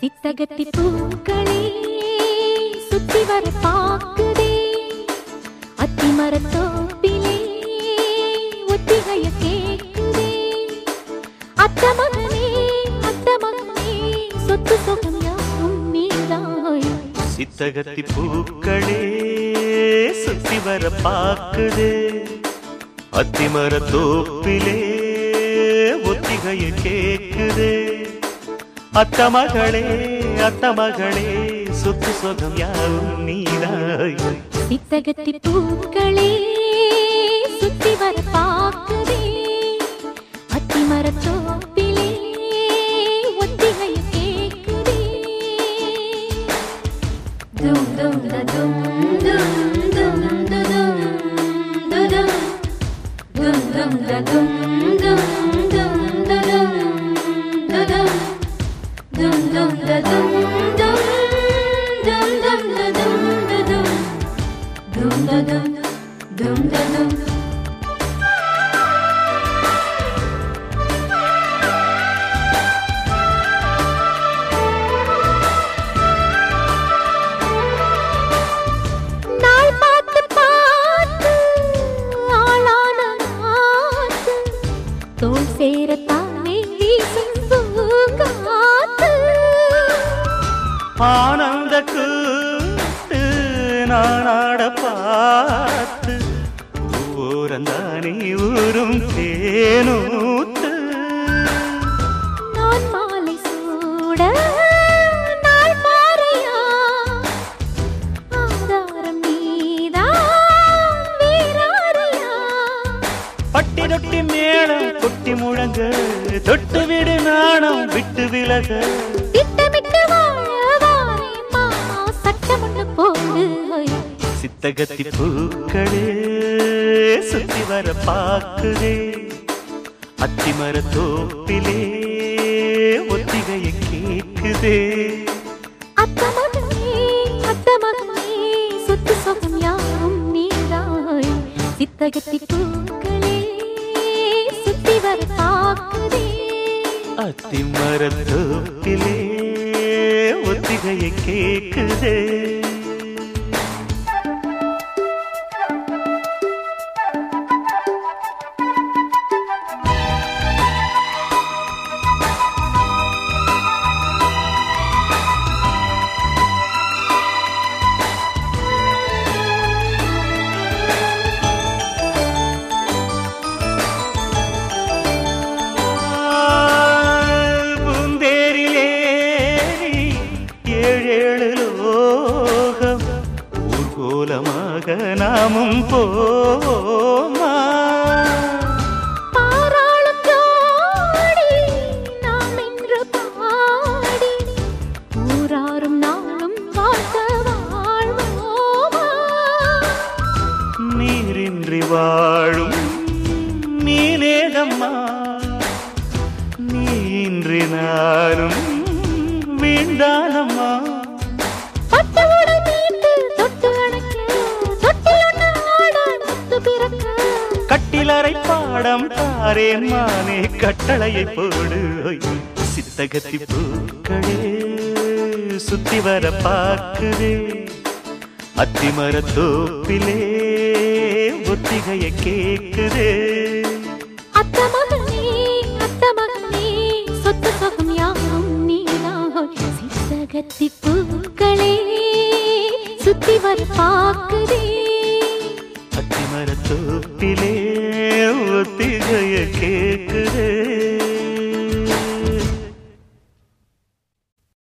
சித்தகத்தி பூக்களே சுத்தி வர பாக்குதே. அத்திமர தோப்பிலே ஒத்திகைய கேக்குதே. அத்த மகனே அத்த மகனே சொத்து சொகம் யாரும் நீதாய் சித்தகத்தி பூக்களே சுத்தி வர பாக்குதே. அத்திமர தோப்பிலே ஒத்திகைய கேக்குது. அத்த மகளே அத்த மகளே சொத்து சொகம் யாவும் நீதாய் சித்தகத்தி பூக்களே சுத்தி வர பாக்குதே அத்தி மரத்தோப்பிலே ஒத்திகைய கேக்குதே தும் தும் த தும் தும் தும் து தும் து தும் தும் தும் த தும் தும் தும் ஊரந்தானே ஊரும் தேனூத்து. நான் மாலை சூட பட்டி தொட்டி மேளம் கொட்டி முழங்க தொட்டு விடு நாணம் விட்டு விலக. சித்தகத்தி பூக்களே சுத்தி வர பாக்குதே. அத்திமர தோப்பிலே ஒத்திகைய கேக்குதே. சித்தகத்தி பூக்களே சுத்தி வர பாக்குதே. அத்திமர தோப்பிலே ஒத்திகைய கேக்குதே. நாளும் வாழ்த்த வாழ்வோமா? நீரின்றி வாழும் நீனேகம்மா நீன்றி நானும் வீண்டானம்மா பாடம் தாரே மானே கட்டளையை போடு. சித்தகத்தி பூக்களே சுத்தி வர பார்க்குதே. அத்திமர தோப்பிலே ஒத்திகைய கேக்குதே. சித்தகத்தி பூக்களே சுத்தி வர பாக்குதே அத்திமர தோப்பிலே ஒத்திகைய கேக்குதே